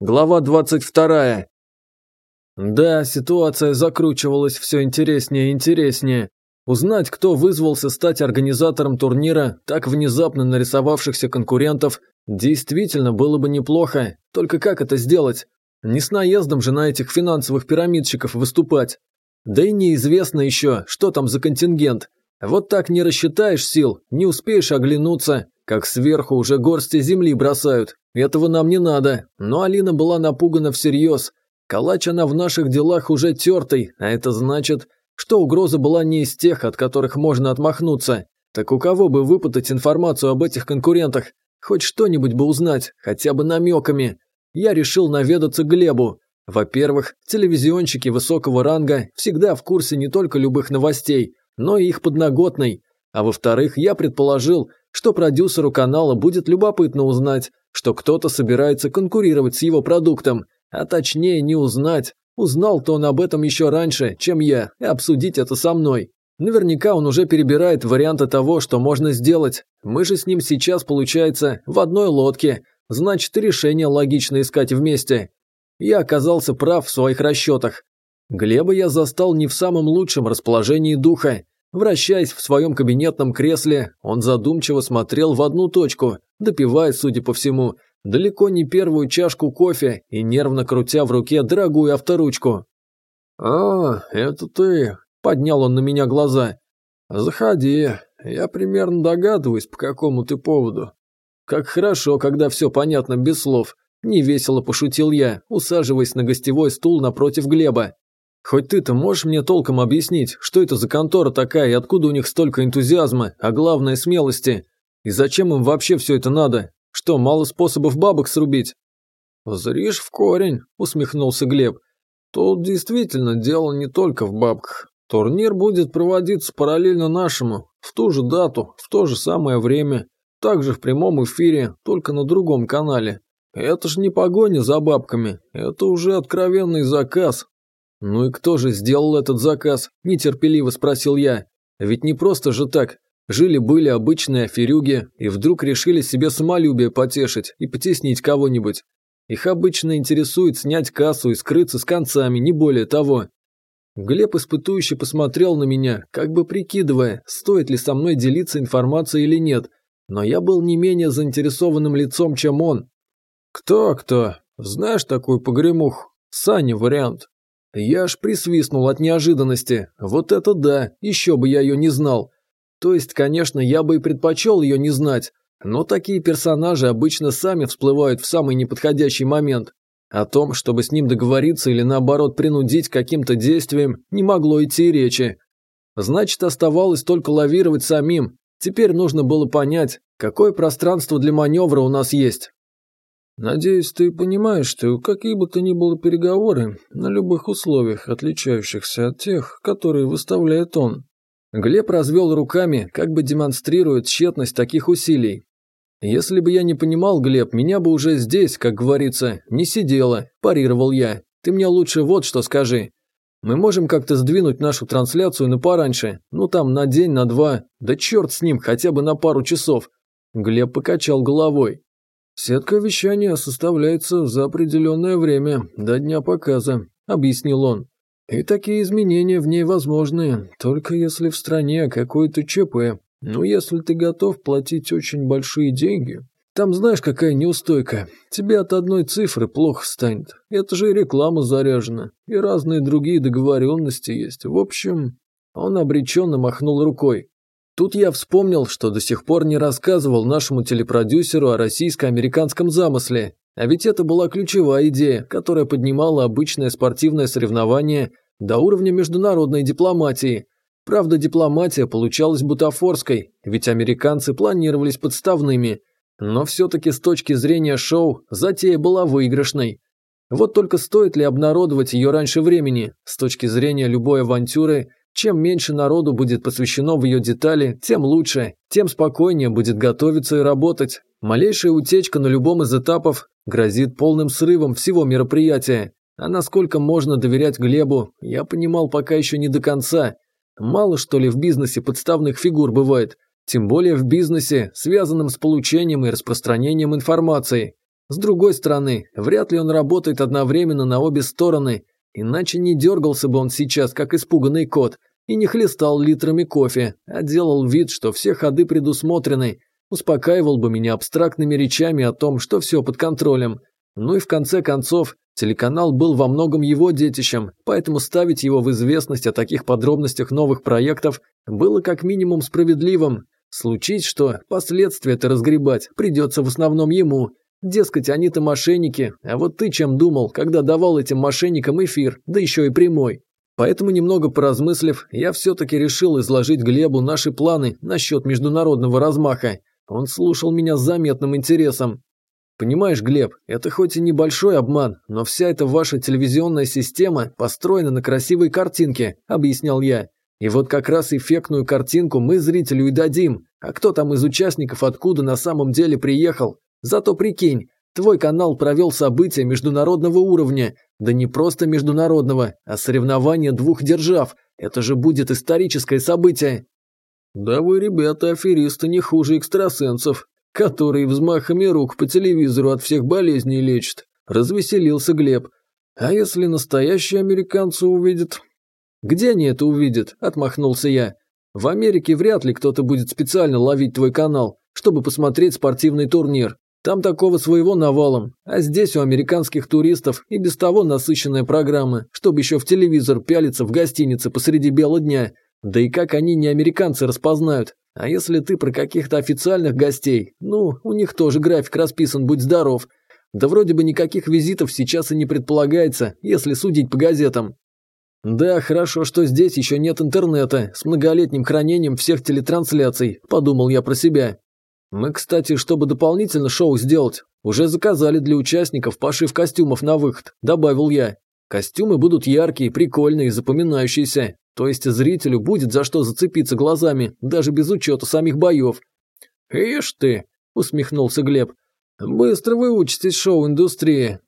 Глава 22. Да, ситуация закручивалась все интереснее и интереснее. Узнать, кто вызвался стать организатором турнира, так внезапно нарисовавшихся конкурентов, действительно было бы неплохо. Только как это сделать? Не с наездом же на этих финансовых пирамидщиков выступать. Да и неизвестно еще, что там за контингент. Вот так не рассчитаешь сил, не успеешь оглянуться, как сверху уже горсти земли бросают, этого нам не надо, но Алина была напугана всерьез. Калач она в наших делах уже тертый, а это значит, что угроза была не из тех, от которых можно отмахнуться. Так у кого бы выпытать информацию об этих конкурентах? Хоть что-нибудь бы узнать, хотя бы намеками. Я решил наведаться к Глебу. Во-первых, телевизионщики высокого ранга всегда в курсе не только любых новостей, но и их подноготной. А во-вторых, я предположил, что продюсеру канала будет любопытно узнать, что кто-то собирается конкурировать с его продуктом, а точнее не узнать. Узнал-то он об этом еще раньше, чем я, и обсудить это со мной. Наверняка он уже перебирает варианты того, что можно сделать. Мы же с ним сейчас, получается, в одной лодке. Значит, решение логично искать вместе. Я оказался прав в своих расчетах. Глеба я застал не в самом лучшем расположении духа. Вращаясь в своем кабинетном кресле, он задумчиво смотрел в одну точку, допивая, судя по всему, далеко не первую чашку кофе и нервно крутя в руке дорогую авторучку. «А, это ты», – поднял он на меня глаза. «Заходи, я примерно догадываюсь, по какому ты поводу». «Как хорошо, когда все понятно без слов», – невесело пошутил я, усаживаясь на гостевой стул напротив Глеба. Хоть ты-то можешь мне толком объяснить, что это за контора такая и откуда у них столько энтузиазма, а главное – смелости? И зачем им вообще все это надо? Что, мало способов бабок срубить?» «Зришь в корень», – усмехнулся Глеб. «Тут действительно дело не только в бабках. Турнир будет проводиться параллельно нашему, в ту же дату, в то же самое время, также в прямом эфире, только на другом канале. Это ж не погоня за бабками, это уже откровенный заказ, «Ну и кто же сделал этот заказ?» – нетерпеливо спросил я. «Ведь не просто же так. Жили-были обычные аферюги, и вдруг решили себе самолюбие потешить и потеснить кого-нибудь. Их обычно интересует снять кассу и скрыться с концами, не более того». Глеб испытующе посмотрел на меня, как бы прикидывая, стоит ли со мной делиться информацией или нет, но я был не менее заинтересованным лицом, чем он. «Кто-кто? Знаешь такую погремух? Саня вариант», я аж присвистнул от неожиданности. Вот это да, еще бы я ее не знал. То есть, конечно, я бы и предпочел ее не знать, но такие персонажи обычно сами всплывают в самый неподходящий момент. О том, чтобы с ним договориться или наоборот принудить каким-то действием, не могло идти речи. Значит, оставалось только лавировать самим. Теперь нужно было понять, какое пространство для маневра у нас есть. Надеюсь, ты понимаешь, что какие бы то ни было переговоры, на любых условиях, отличающихся от тех, которые выставляет он. Глеб развел руками, как бы демонстрируя тщетность таких усилий. «Если бы я не понимал, Глеб, меня бы уже здесь, как говорится, не сидело. – парировал я. «Ты мне лучше вот что скажи. Мы можем как-то сдвинуть нашу трансляцию на пораньше, ну там на день, на два, да черт с ним, хотя бы на пару часов». Глеб покачал головой. «Сетка вещания составляется за определенное время, до дня показа», – объяснил он. «И такие изменения в ней возможны, только если в стране какое-то ЧП. Но если ты готов платить очень большие деньги, там знаешь, какая неустойка. Тебе от одной цифры плохо станет. Это же и реклама заряжена, и разные другие договоренности есть. В общем...» Он обреченно махнул рукой. Тут я вспомнил, что до сих пор не рассказывал нашему телепродюсеру о российско-американском замысле. А ведь это была ключевая идея, которая поднимала обычное спортивное соревнование до уровня международной дипломатии. Правда, дипломатия получалась бутафорской, ведь американцы планировались подставными. Но все-таки с точки зрения шоу затея была выигрышной. Вот только стоит ли обнародовать ее раньше времени, с точки зрения любой авантюры – чем меньше народу будет посвящено в ее детали, тем лучше, тем спокойнее будет готовиться и работать. Малейшая утечка на любом из этапов грозит полным срывом всего мероприятия. А насколько можно доверять Глебу, я понимал пока еще не до конца. Мало что ли в бизнесе подставных фигур бывает, тем более в бизнесе, связанном с получением и распространением информации. С другой стороны, вряд ли он работает одновременно на обе стороны, иначе не дергался бы он сейчас, как испуганный кот – и не хлестал литрами кофе, а делал вид, что все ходы предусмотрены, успокаивал бы меня абстрактными речами о том, что все под контролем. Ну и в конце концов, телеканал был во многом его детищем, поэтому ставить его в известность о таких подробностях новых проектов было как минимум справедливым. Случить что, последствия-то разгребать придется в основном ему. Дескать, они-то мошенники, а вот ты чем думал, когда давал этим мошенникам эфир, да еще и прямой? Поэтому, немного поразмыслив, я все-таки решил изложить Глебу наши планы насчет международного размаха. Он слушал меня с заметным интересом. «Понимаешь, Глеб, это хоть и небольшой обман, но вся эта ваша телевизионная система построена на красивой картинке», – объяснял я. «И вот как раз эффектную картинку мы зрителю и дадим. А кто там из участников откуда на самом деле приехал? Зато прикинь, Твой канал провел события международного уровня, да не просто международного, а соревнования двух держав. Это же будет историческое событие. Да вы, ребята, аферисты не хуже экстрасенсов, которые взмахами рук по телевизору от всех болезней лечат. Развеселился Глеб. А если настоящие американцы увидят? Где они это увидят? Отмахнулся я. В Америке вряд ли кто-то будет специально ловить твой канал, чтобы посмотреть спортивный турнир. Там такого своего навалом, а здесь у американских туристов и без того насыщенная программа, чтобы еще в телевизор пялиться в гостинице посреди бела дня. Да и как они не американцы распознают? А если ты про каких-то официальных гостей, ну, у них тоже график расписан, будь здоров. Да вроде бы никаких визитов сейчас и не предполагается, если судить по газетам. «Да, хорошо, что здесь еще нет интернета с многолетним хранением всех телетрансляций», – подумал я про себя. Мы, кстати, чтобы дополнительно шоу сделать, уже заказали для участников пошив костюмов на выход, добавил я. Костюмы будут яркие, прикольные, и запоминающиеся. То есть зрителю будет за что зацепиться глазами, даже без учета самих боев. «Ишь ты!» – усмехнулся Глеб. «Быстро вы учитесь шоу-индустрии».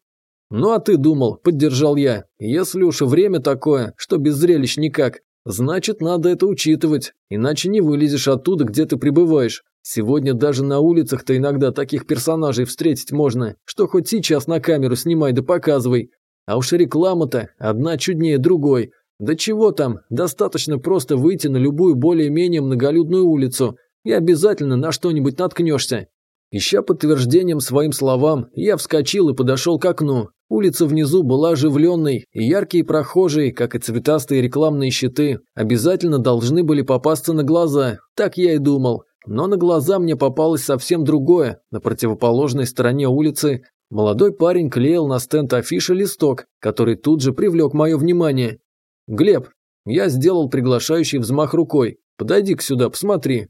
«Ну а ты думал», – поддержал я, – «если уж время такое, что без зрелищ никак, значит, надо это учитывать, иначе не вылезешь оттуда, где ты пребываешь. Сегодня даже на улицах-то иногда таких персонажей встретить можно, что хоть сейчас на камеру снимай да показывай. А уж реклама-то одна чуднее другой. Да чего там, достаточно просто выйти на любую более-менее многолюдную улицу и обязательно на что-нибудь наткнешься. Ища подтверждением своим словам, я вскочил и подошел к окну. Улица внизу была оживленной, и яркие прохожие, как и цветастые рекламные щиты, обязательно должны были попасться на глаза, так я и думал. Но на глаза мне попалось совсем другое. На противоположной стороне улицы молодой парень клеил на стенд афиши листок, который тут же привлек мое внимание. «Глеб, я сделал приглашающий взмах рукой. Подойди-ка сюда, посмотри».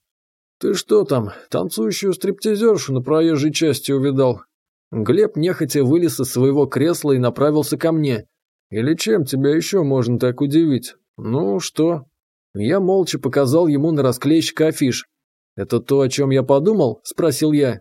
«Ты что там, танцующую стриптизершу на проезжей части увидал?» Глеб нехотя вылез из своего кресла и направился ко мне. «Или чем тебя еще можно так удивить? Ну, что?» Я молча показал ему на расклейщика афиш, «Это то, о чем я подумал?» – спросил я.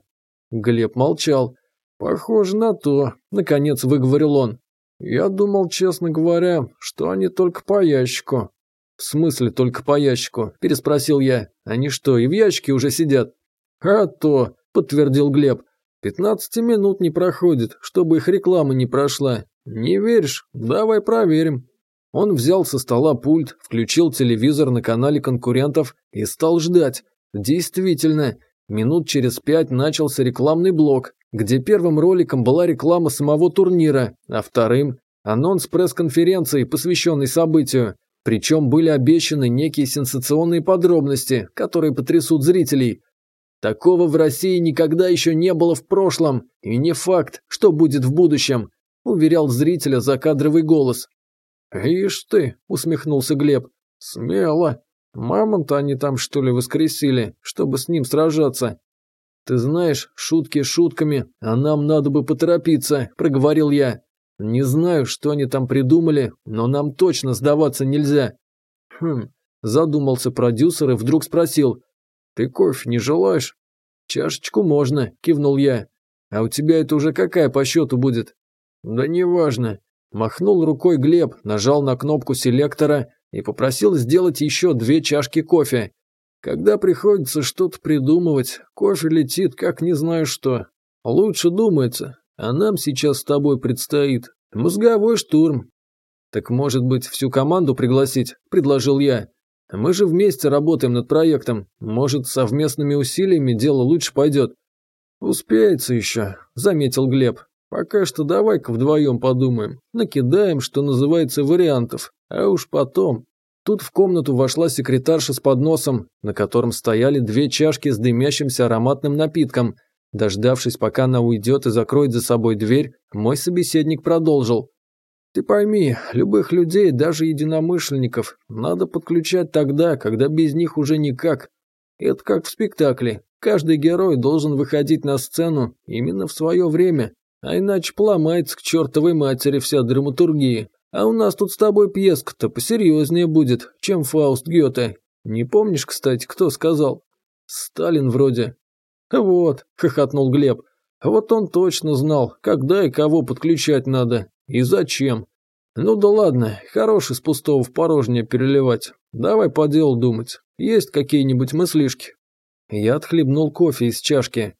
Глеб молчал. «Похоже на то», – наконец выговорил он. «Я думал, честно говоря, что они только по ящику». «В смысле только по ящику?» – переспросил я. «Они что, и в ящике уже сидят?» «А то», – подтвердил Глеб. «Пятнадцати минут не проходит, чтобы их реклама не прошла. Не веришь? Давай проверим». Он взял со стола пульт, включил телевизор на канале конкурентов и стал ждать, Действительно, минут через пять начался рекламный блок, где первым роликом была реклама самого турнира, а вторым – анонс пресс-конференции, посвященной событию. Причем были обещаны некие сенсационные подробности, которые потрясут зрителей. Такого в России никогда еще не было в прошлом, и не факт, что будет в будущем, уверял зрителя закадровый голос. «Ишь ты!» – усмехнулся Глеб. «Смело!» Мамонта они там, что ли, воскресили, чтобы с ним сражаться. Ты знаешь, шутки шутками, а нам надо бы поторопиться, проговорил я. Не знаю, что они там придумали, но нам точно сдаваться нельзя. Хм, задумался продюсер и вдруг спросил. Ты кофе не желаешь? Чашечку можно, кивнул я. А у тебя это уже какая по счету будет? Да неважно. Махнул рукой Глеб, нажал на кнопку селектора, и попросил сделать еще две чашки кофе. Когда приходится что-то придумывать, кофе летит, как не знаю что. Лучше думается, а нам сейчас с тобой предстоит мозговой штурм. Так может быть, всю команду пригласить, предложил я. Мы же вместе работаем над проектом. Может, совместными усилиями дело лучше пойдет. Успеется еще, заметил Глеб. Пока что давай-ка вдвоем подумаем, накидаем, что называется, вариантов, а уж потом. Тут в комнату вошла секретарша с подносом, на котором стояли две чашки с дымящимся ароматным напитком. Дождавшись, пока она уйдет и закроет за собой дверь, мой собеседник продолжил. Ты пойми, любых людей, даже единомышленников, надо подключать тогда, когда без них уже никак. Это как в спектакле. Каждый герой должен выходить на сцену именно в свое время, а иначе поломается к чертовой матери вся драматургия. А у нас тут с тобой пьеска-то посерьезнее будет, чем Фауст Гёте. Не помнишь, кстати, кто сказал? Сталин вроде. Вот, хохотнул Глеб. Вот он точно знал, когда и кого подключать надо. И зачем. Ну да ладно, хорош из пустого в порожнее переливать. Давай по делу думать. Есть какие-нибудь мыслишки? Я отхлебнул кофе из чашки.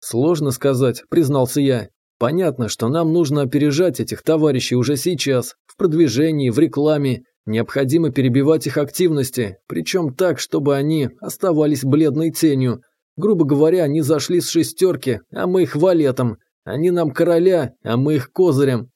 Сложно сказать, признался я. Понятно, что нам нужно опережать этих товарищей уже сейчас, в продвижении, в рекламе. Необходимо перебивать их активности, причем так, чтобы они оставались бледной тенью. Грубо говоря, они зашли с шестерки, а мы их валетом. Они нам короля, а мы их козырем.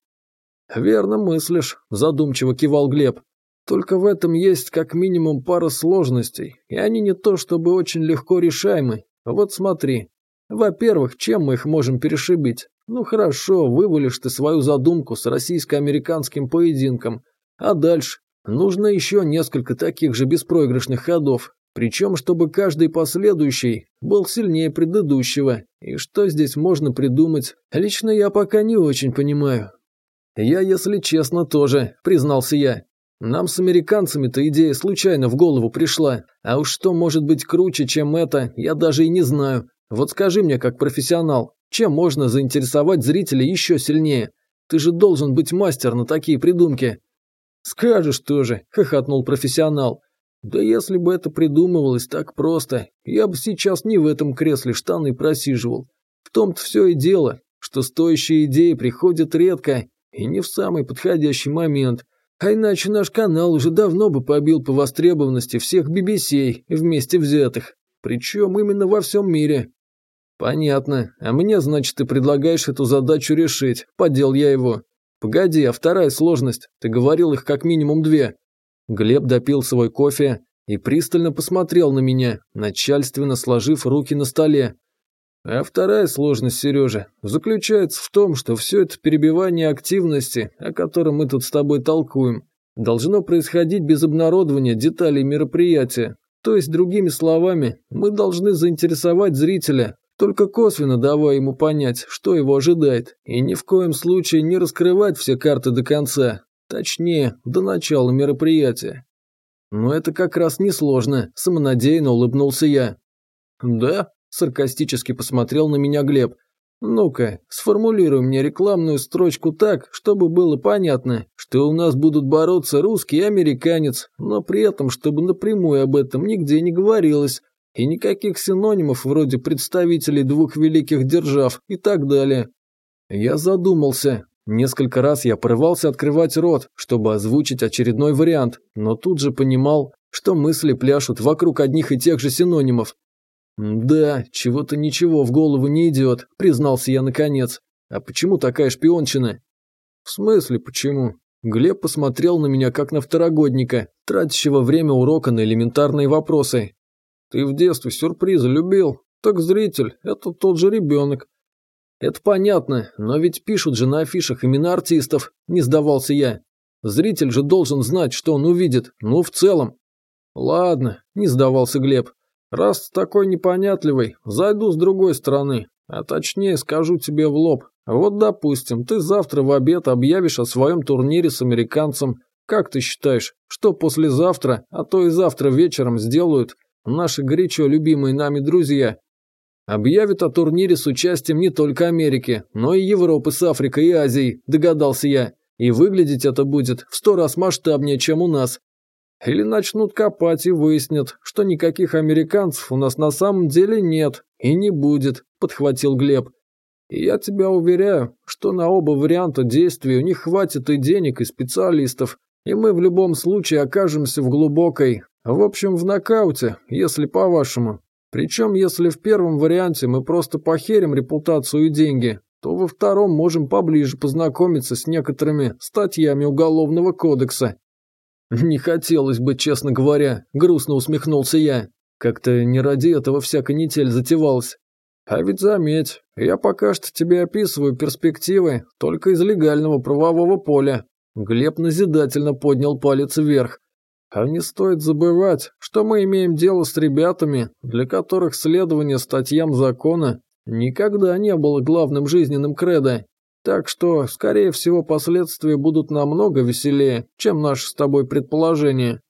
«Верно мыслишь», – задумчиво кивал Глеб. «Только в этом есть как минимум пара сложностей, и они не то чтобы очень легко решаемы. Вот смотри. Во-первых, чем мы их можем перешибить? Ну хорошо, вывалишь ты свою задумку с российско-американским поединком. А дальше? Нужно еще несколько таких же беспроигрышных ходов, причем чтобы каждый последующий был сильнее предыдущего. И что здесь можно придумать, лично я пока не очень понимаю. Я, если честно, тоже, признался я. Нам с американцами-то идея случайно в голову пришла, а уж что может быть круче, чем это, я даже и не знаю. Вот скажи мне, как профессионал, чем можно заинтересовать зрителей еще сильнее? Ты же должен быть мастер на такие придумки. Скажешь тоже, хохотнул профессионал. Да если бы это придумывалось так просто, я бы сейчас не в этом кресле штаны просиживал. В том-то все и дело, что стоящие идеи приходят редко и не в самый подходящий момент. А иначе наш канал уже давно бы побил по востребованности всех BBC вместе взятых. Причем именно во всем мире. «Понятно. А мне, значит, ты предлагаешь эту задачу решить. Поддел я его». «Погоди, а вторая сложность? Ты говорил их как минимум две». Глеб допил свой кофе и пристально посмотрел на меня, начальственно сложив руки на столе. А вторая сложность, Сережа, заключается в том, что все это перебивание активности, о котором мы тут с тобой толкуем, должно происходить без обнародования деталей мероприятия. То есть, другими словами, мы должны заинтересовать зрителя, только косвенно давая ему понять, что его ожидает, и ни в коем случае не раскрывать все карты до конца, точнее, до начала мероприятия. «Но это как раз несложно», – самонадеянно улыбнулся я. «Да?» – саркастически посмотрел на меня Глеб. «Ну-ка, сформулируй мне рекламную строчку так, чтобы было понятно, что у нас будут бороться русский и американец, но при этом, чтобы напрямую об этом нигде не говорилось, и никаких синонимов вроде представителей двух великих держав и так далее. Я задумался. Несколько раз я порывался открывать рот, чтобы озвучить очередной вариант, но тут же понимал, что мысли пляшут вокруг одних и тех же синонимов. «Да, чего-то ничего в голову не идет», – признался я наконец. «А почему такая шпиончина?» «В смысле почему?» Глеб посмотрел на меня как на второгодника, тратящего время урока на элементарные вопросы. Ты в детстве сюрпризы любил. Так зритель – это тот же ребенок. Это понятно, но ведь пишут же на афишах имена артистов, не сдавался я. Зритель же должен знать, что он увидит, ну в целом. Ладно, не сдавался Глеб. Раз такой непонятливый, зайду с другой стороны, а точнее скажу тебе в лоб. Вот допустим, ты завтра в обед объявишь о своем турнире с американцем. Как ты считаешь, что послезавтра, а то и завтра вечером сделают – наши горячо любимые нами друзья, объявят о турнире с участием не только Америки, но и Европы с Африкой и Азией, догадался я. И выглядеть это будет в сто раз масштабнее, чем у нас. Или начнут копать и выяснят, что никаких американцев у нас на самом деле нет и не будет, подхватил Глеб. И я тебя уверяю, что на оба варианта действий у них хватит и денег, и специалистов, и мы в любом случае окажемся в глубокой, в общем, в нокауте, если по-вашему. Причем, если в первом варианте мы просто похерим репутацию и деньги, то во втором можем поближе познакомиться с некоторыми статьями Уголовного кодекса. Не хотелось бы, честно говоря, грустно усмехнулся я. Как-то не ради этого вся канитель затевалась. А ведь заметь, я пока что тебе описываю перспективы только из легального правового поля. Глеб назидательно поднял палец вверх. А не стоит забывать, что мы имеем дело с ребятами, для которых следование статьям закона никогда не было главным жизненным кредо. Так что, скорее всего, последствия будут намного веселее, чем наше с тобой предположение.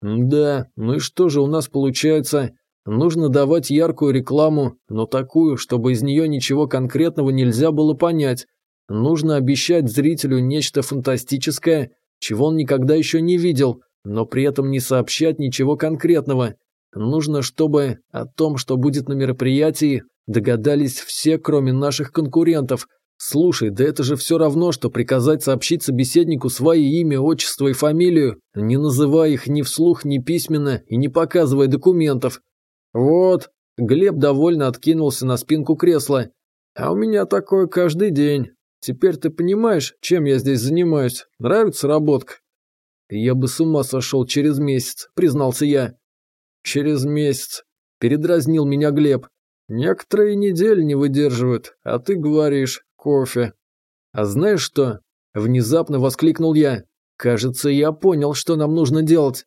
Да, ну и что же у нас получается? Нужно давать яркую рекламу, но такую, чтобы из нее ничего конкретного нельзя было понять. Нужно обещать зрителю нечто фантастическое, чего он никогда еще не видел – но при этом не сообщать ничего конкретного. Нужно, чтобы о том, что будет на мероприятии, догадались все, кроме наших конкурентов. Слушай, да это же все равно, что приказать сообщить собеседнику свое имя, отчество и фамилию, не называя их ни вслух, ни письменно и не показывая документов. Вот, Глеб довольно откинулся на спинку кресла. А у меня такое каждый день. Теперь ты понимаешь, чем я здесь занимаюсь. Нравится работка? «Я бы с ума сошел через месяц», – признался я. «Через месяц», – передразнил меня Глеб. «Некоторые недели не выдерживают, а ты говоришь кофе». «А знаешь что?» – внезапно воскликнул я. «Кажется, я понял, что нам нужно делать».